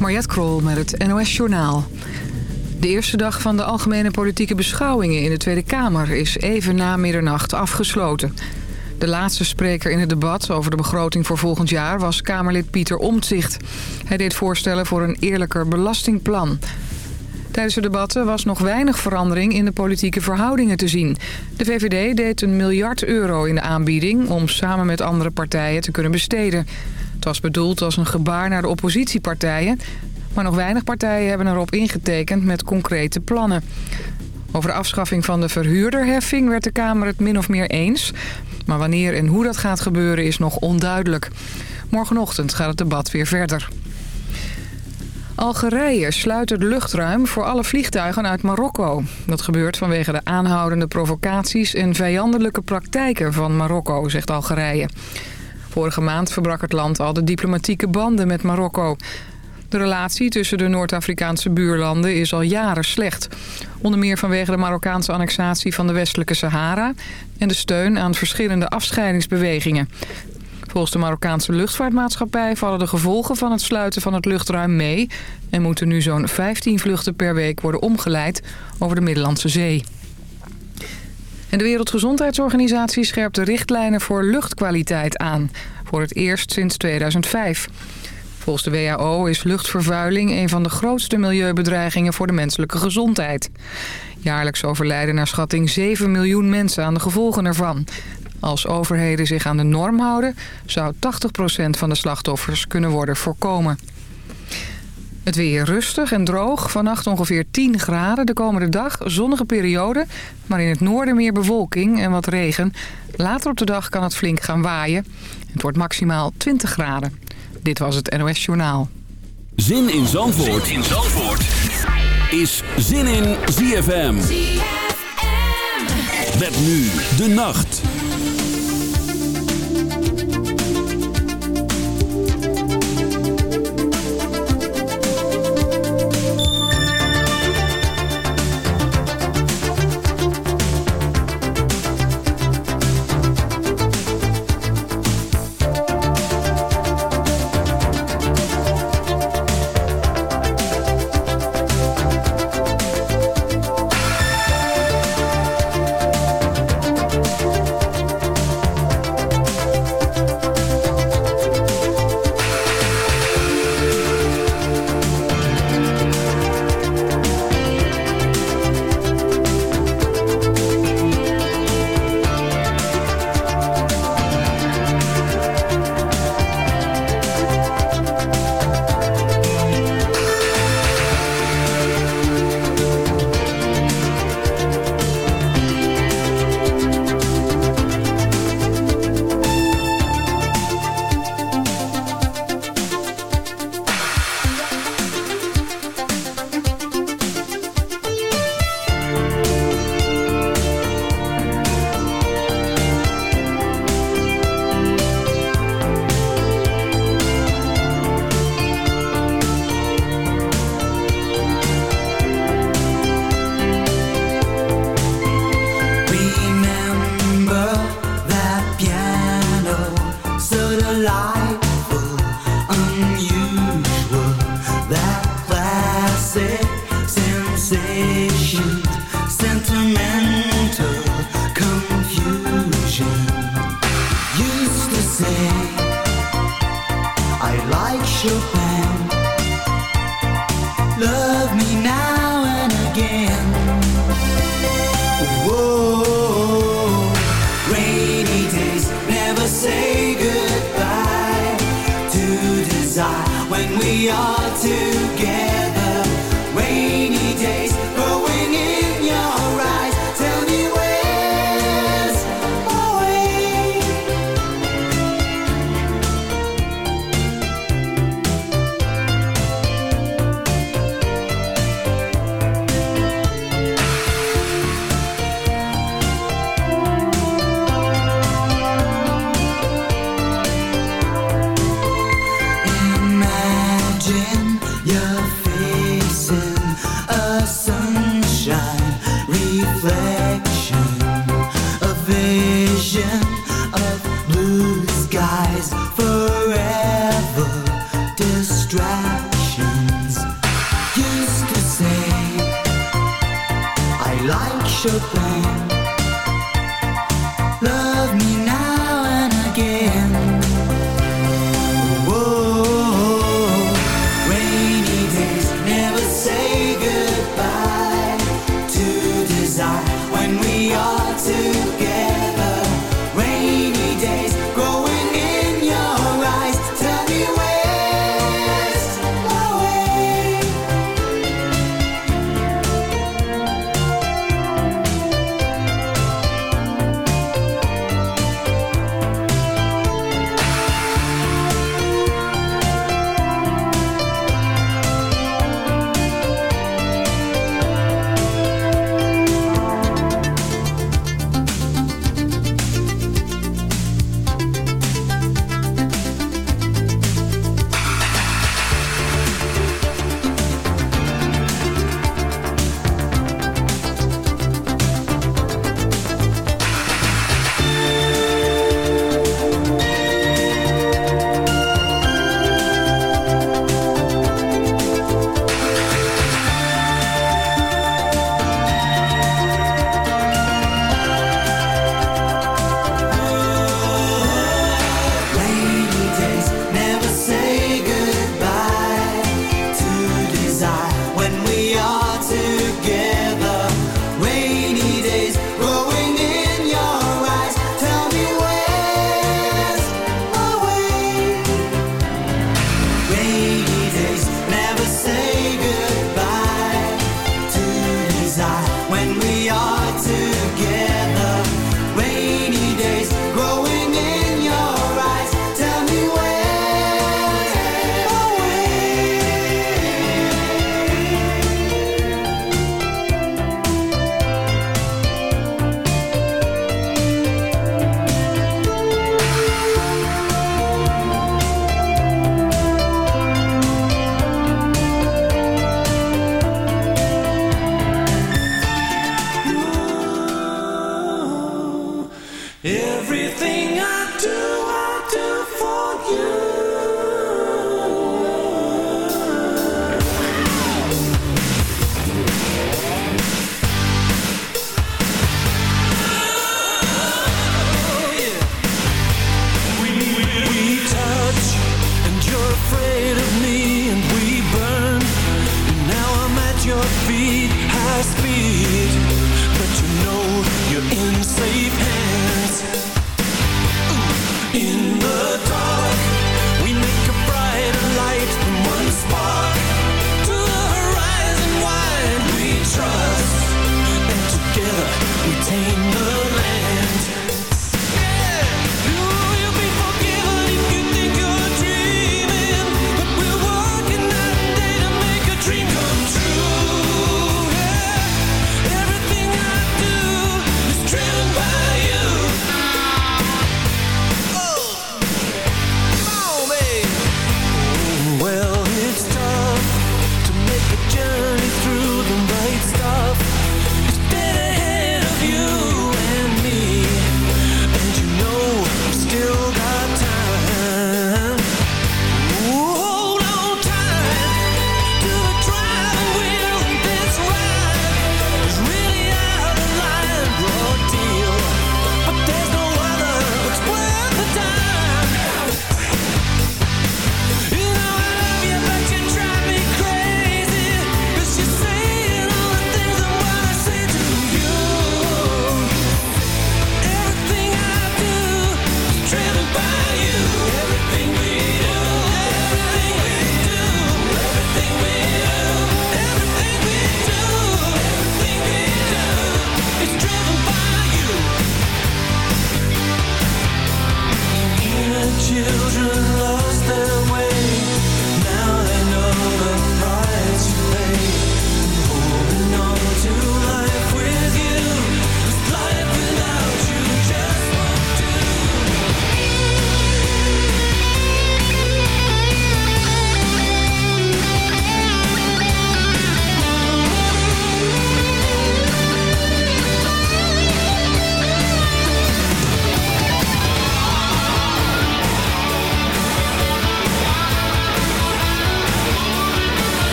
Mariette Krol met het NOS Journaal. De eerste dag van de algemene politieke beschouwingen in de Tweede Kamer... is even na middernacht afgesloten. De laatste spreker in het debat over de begroting voor volgend jaar... was Kamerlid Pieter Omtzigt. Hij deed voorstellen voor een eerlijker belastingplan. Tijdens de debatten was nog weinig verandering in de politieke verhoudingen te zien. De VVD deed een miljard euro in de aanbieding... om samen met andere partijen te kunnen besteden... Het was bedoeld als een gebaar naar de oppositiepartijen... maar nog weinig partijen hebben erop ingetekend met concrete plannen. Over de afschaffing van de verhuurderheffing werd de Kamer het min of meer eens... maar wanneer en hoe dat gaat gebeuren is nog onduidelijk. Morgenochtend gaat het debat weer verder. Algerije sluit het luchtruim voor alle vliegtuigen uit Marokko. Dat gebeurt vanwege de aanhoudende provocaties en vijandelijke praktijken van Marokko, zegt Algerije. Vorige maand verbrak het land al de diplomatieke banden met Marokko. De relatie tussen de Noord-Afrikaanse buurlanden is al jaren slecht. Onder meer vanwege de Marokkaanse annexatie van de westelijke Sahara... en de steun aan verschillende afscheidingsbewegingen. Volgens de Marokkaanse luchtvaartmaatschappij vallen de gevolgen van het sluiten van het luchtruim mee... en moeten nu zo'n 15 vluchten per week worden omgeleid over de Middellandse Zee. En de Wereldgezondheidsorganisatie scherpt de richtlijnen voor luchtkwaliteit aan. Voor het eerst sinds 2005. Volgens de WHO is luchtvervuiling een van de grootste milieubedreigingen voor de menselijke gezondheid. Jaarlijks overlijden naar schatting 7 miljoen mensen aan de gevolgen ervan. Als overheden zich aan de norm houden, zou 80% van de slachtoffers kunnen worden voorkomen. Het weer rustig en droog. Vannacht ongeveer 10 graden. De komende dag zonnige periode. Maar in het noorden meer bewolking en wat regen. Later op de dag kan het flink gaan waaien. Het wordt maximaal 20 graden. Dit was het NOS Journaal. Zin in Zandvoort, zin in Zandvoort. is Zin in ZFM. ZFM. Met nu de nacht.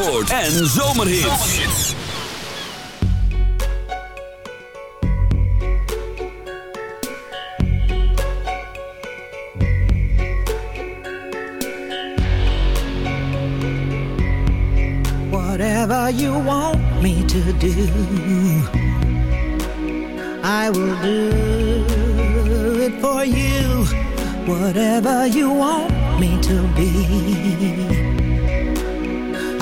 En zomerhits. Whatever you want me to do, I will do it for you. Whatever you want me to be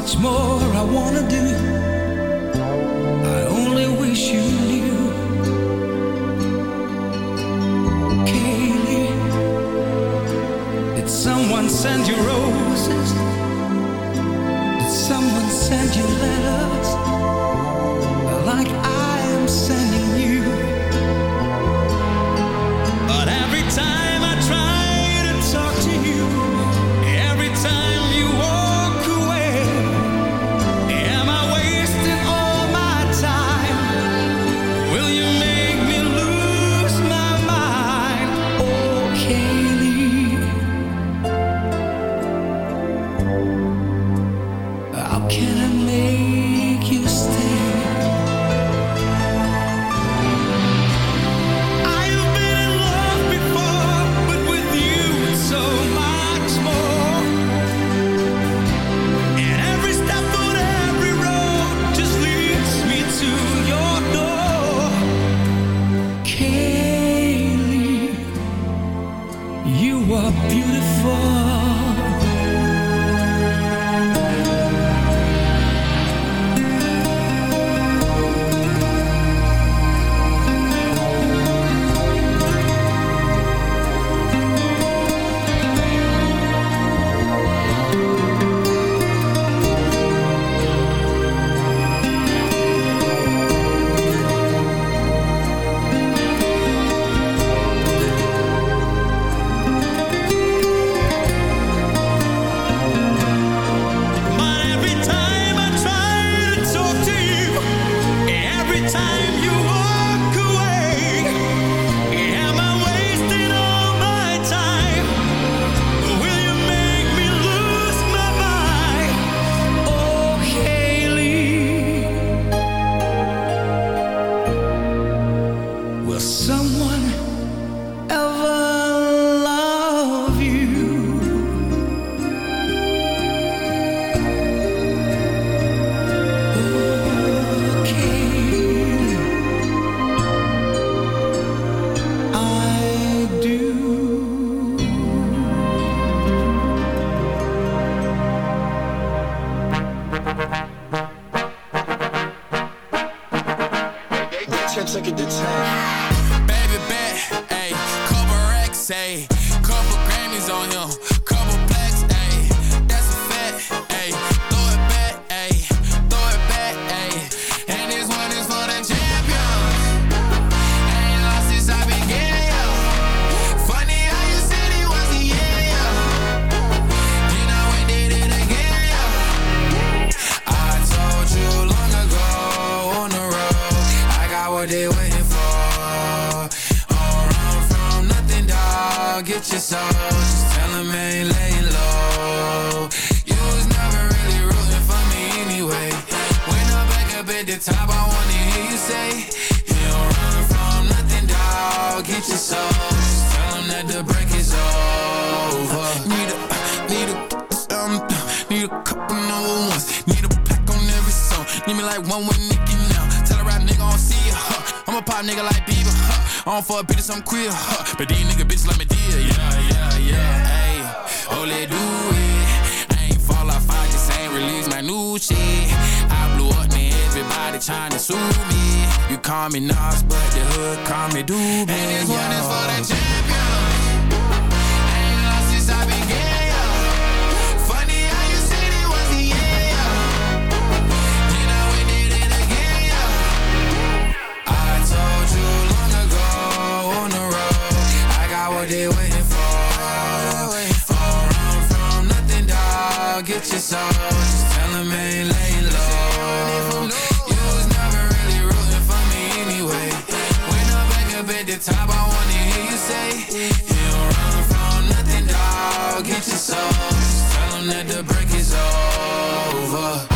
much more I wanna do. I only wish you. I'm a pop nigga like Bieber. Huh. I don't fuck bitches, I'm queer. Huh. But these nigga bitches like me dear. Yeah, yeah, yeah. Hey, oh, let do it. I ain't fall off, I just ain't release my new shit. I blew up, man. Everybody trying to sue me. You call me Nas, but the hood call me Doobie. And this one is for the champion. They waiting for. Don't run from nothing, dog. Get your soul. Just tell them ain't laying low. You was never really rooting for me anyway. When I'm back up at the top, I wanna hear you say, You don't run from nothing, dog. Get your soul. Just tell them that the break is over.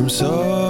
I'm sorry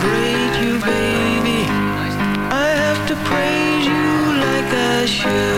praise you, baby. I have to praise you like I should.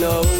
know.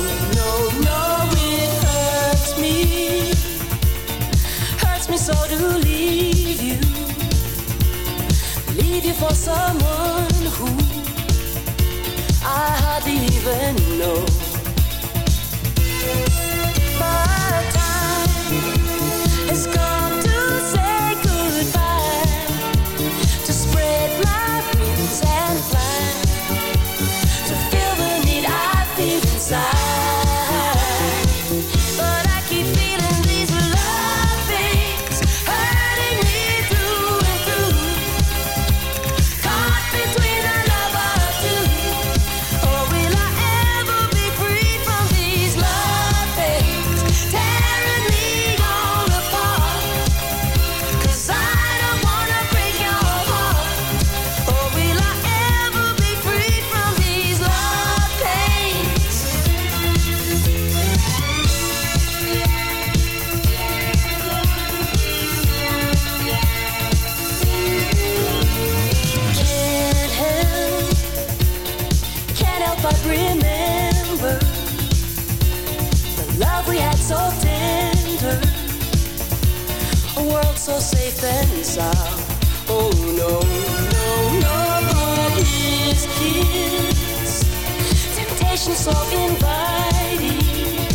sensation so inviting,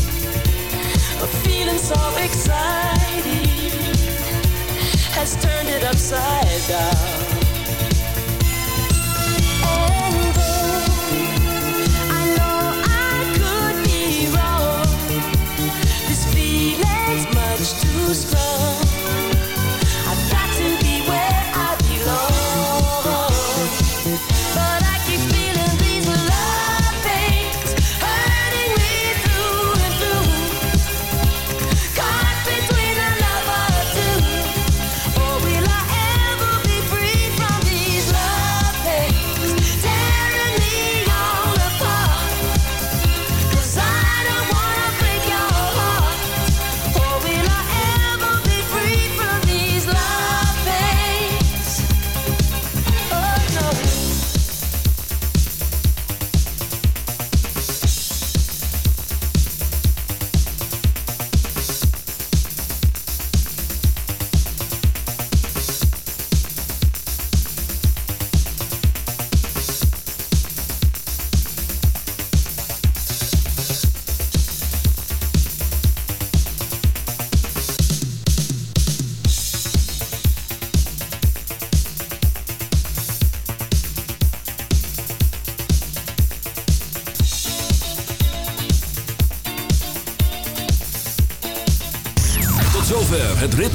a feeling so exciting has turned it upside down.